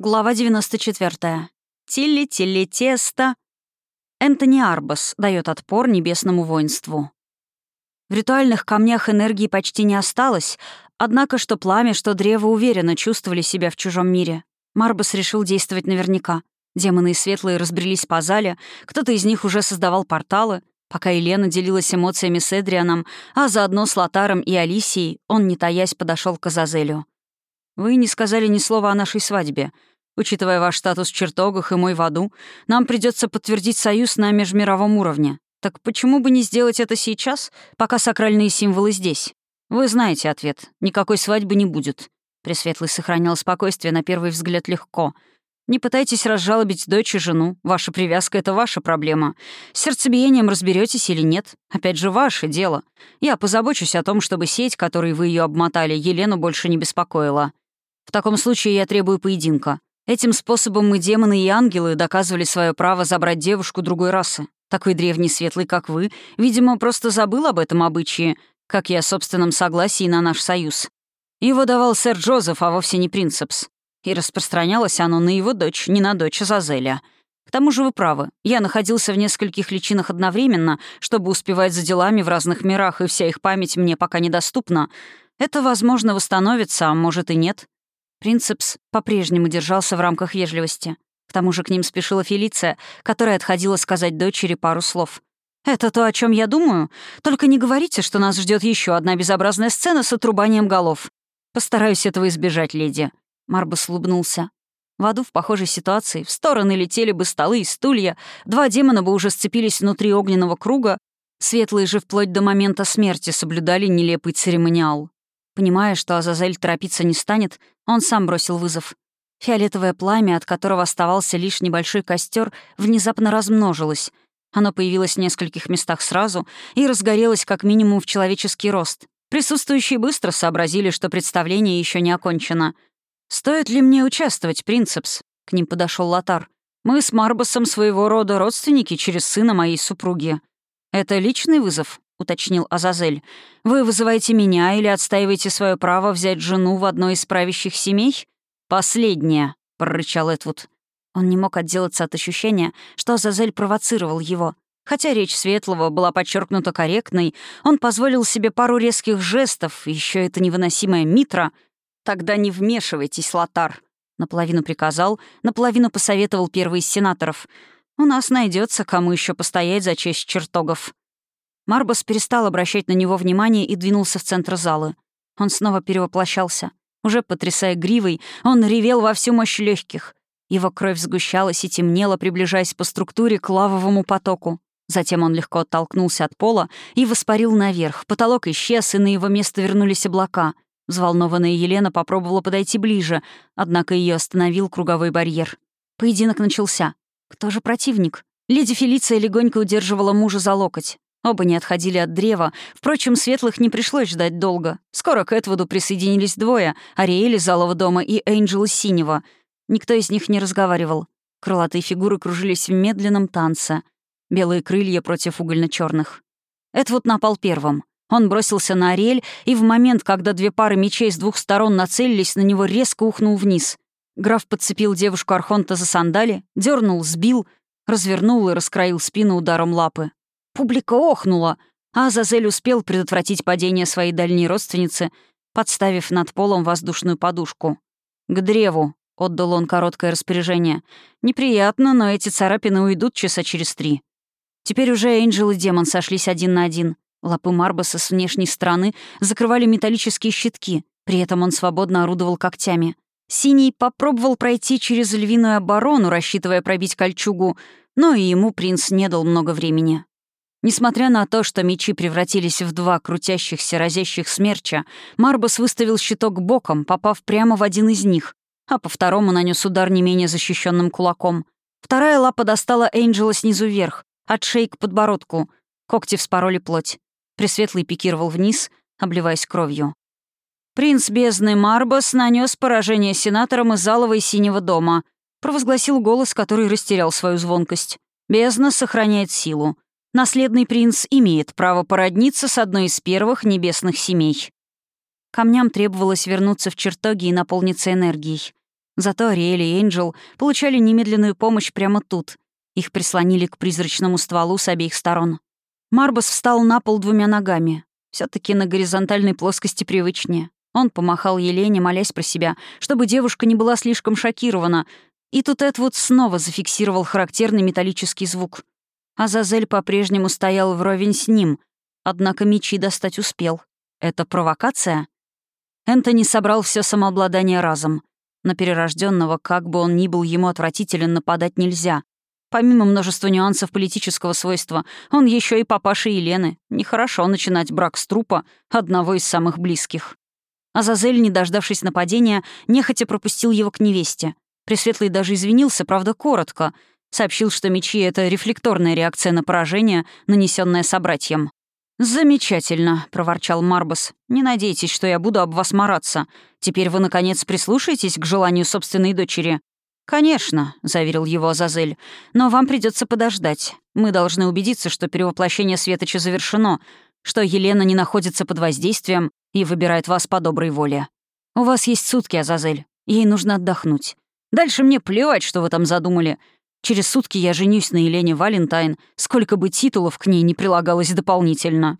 Глава 94. Тилли-тилли-тесто. Энтони Арбас дает отпор небесному воинству. В ритуальных камнях энергии почти не осталось, однако что пламя, что древо уверенно чувствовали себя в чужом мире. Марбас решил действовать наверняка. Демоны и светлые разбрелись по зале, кто-то из них уже создавал порталы. Пока Елена делилась эмоциями с Эдрианом, а заодно с Лотаром и Алисией, он, не таясь, подошел к Азазелю. «Вы не сказали ни слова о нашей свадьбе», Учитывая ваш статус в чертогах и мой в аду, нам придется подтвердить союз на межмировом уровне. Так почему бы не сделать это сейчас, пока сакральные символы здесь? Вы знаете ответ. Никакой свадьбы не будет. Пресветлый сохранял спокойствие на первый взгляд легко. Не пытайтесь разжалобить дочь и жену. Ваша привязка — это ваша проблема. С сердцебиением разберетесь или нет. Опять же, ваше дело. Я позабочусь о том, чтобы сеть, которой вы ее обмотали, Елену больше не беспокоила. В таком случае я требую поединка. Этим способом мы, демоны и ангелы, доказывали свое право забрать девушку другой расы. Такой древний светлый, как вы, видимо, просто забыл об этом обычае, как и о собственном согласии на наш союз. Его давал сэр Джозеф, а вовсе не принцепс. И распространялось оно на его дочь, не на дочь Азазеля. К тому же вы правы. Я находился в нескольких личинах одновременно, чтобы успевать за делами в разных мирах, и вся их память мне пока недоступна. Это, возможно, восстановится, а может и нет. Принцепс по-прежнему держался в рамках вежливости. К тому же к ним спешила Фелиция, которая отходила сказать дочери пару слов. «Это то, о чем я думаю. Только не говорите, что нас ждет еще одна безобразная сцена с отрубанием голов. Постараюсь этого избежать, леди». Марбус улыбнулся. В аду в похожей ситуации в стороны летели бы столы и стулья, два демона бы уже сцепились внутри огненного круга, светлые же вплоть до момента смерти соблюдали нелепый церемониал. Понимая, что Азазель торопиться не станет, он сам бросил вызов. Фиолетовое пламя, от которого оставался лишь небольшой костер, внезапно размножилось. Оно появилось в нескольких местах сразу и разгорелось как минимум в человеческий рост. Присутствующие быстро сообразили, что представление еще не окончено. «Стоит ли мне участвовать, принцепс?» — к ним подошел Лотар. «Мы с Марбосом своего рода родственники через сына моей супруги. Это личный вызов?» — уточнил Азазель. «Вы вызываете меня или отстаиваете свое право взять жену в одной из правящих семей?» «Последнее», — прорычал Этвуд. Он не мог отделаться от ощущения, что Азазель провоцировал его. Хотя речь Светлого была подчеркнута корректной, он позволил себе пару резких жестов, еще это невыносимая митра. «Тогда не вмешивайтесь, Лотар», — наполовину приказал, наполовину посоветовал первый из сенаторов. «У нас найдется, кому еще постоять за честь чертогов». Марбас перестал обращать на него внимание и двинулся в центр зала. Он снова перевоплощался. Уже потрясая гривой, он ревел во всю мощь легких. Его кровь сгущалась и темнела, приближаясь по структуре к лавовому потоку. Затем он легко оттолкнулся от пола и воспарил наверх. Потолок исчез, и на его место вернулись облака. Взволнованная Елена попробовала подойти ближе, однако ее остановил круговой барьер. Поединок начался. Кто же противник? Леди Фелиция легонько удерживала мужа за локоть. Оба не отходили от древа. Впрочем, светлых не пришлось ждать долго. Скоро к Этвуду присоединились двое — Ариэль из Алого дома и Эйнджел Синего. Никто из них не разговаривал. Крылатые фигуры кружились в медленном танце. Белые крылья против угольно черных Этвуд напал первым. Он бросился на Ариэль, и в момент, когда две пары мечей с двух сторон нацелились на него, резко ухнул вниз. Граф подцепил девушку Архонта за сандали, дернул, сбил, развернул и раскроил спину ударом лапы. Публика охнула, а Азазель успел предотвратить падение своей дальней родственницы, подставив над полом воздушную подушку. «К древу», — отдал он короткое распоряжение. «Неприятно, но эти царапины уйдут часа через три». Теперь уже Эйнджел и Демон сошлись один на один. Лапы Марбаса с внешней стороны закрывали металлические щитки, при этом он свободно орудовал когтями. Синий попробовал пройти через львиную оборону, рассчитывая пробить кольчугу, но и ему принц не дал много времени. Несмотря на то, что мечи превратились в два крутящихся, разящих смерча, Марбас выставил щиток боком, попав прямо в один из них, а по второму нанес удар не менее защищенным кулаком. Вторая лапа достала Эйнджела снизу вверх, от шеи к подбородку. Когти вспороли плоть. Пресветлый пикировал вниз, обливаясь кровью. «Принц бездны Марбас нанес поражение сенаторам из Алого и Синего дома», провозгласил голос, который растерял свою звонкость. «Бездна сохраняет силу наследный принц имеет право породниться с одной из первых небесных семей. Камням требовалось вернуться в чертоги и наполниться энергией. Зато Ариэль и Энджел получали немедленную помощь прямо тут. Их прислонили к призрачному стволу с обеих сторон. Марбас встал на пол двумя ногами. все таки на горизонтальной плоскости привычнее. Он помахал Елене, молясь про себя, чтобы девушка не была слишком шокирована. И тут Эдвуд снова зафиксировал характерный металлический звук. Азазель по-прежнему стоял вровень с ним, однако мечи достать успел. Это провокация? Энтони собрал все самообладание разом. На перерожденного, как бы он ни был ему отвратителен, нападать нельзя. Помимо множества нюансов политического свойства, он еще и папаша Елены. Нехорошо начинать брак с трупа одного из самых близких. Азазель, не дождавшись нападения, нехотя пропустил его к невесте. Пресветлый даже извинился, правда, коротко. Сообщил, что мечи — это рефлекторная реакция на поражение, нанесенное собратьям. «Замечательно», — проворчал Марбас. «Не надейтесь, что я буду об вас мараться. Теперь вы, наконец, прислушаетесь к желанию собственной дочери?» «Конечно», — заверил его Азазель. «Но вам придется подождать. Мы должны убедиться, что перевоплощение Светоча завершено, что Елена не находится под воздействием и выбирает вас по доброй воле. У вас есть сутки, Азазель. Ей нужно отдохнуть. Дальше мне плевать, что вы там задумали. Через сутки я женюсь на Елене Валентайн, сколько бы титулов к ней не прилагалось дополнительно.